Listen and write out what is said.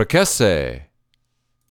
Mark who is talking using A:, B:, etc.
A: Prakese.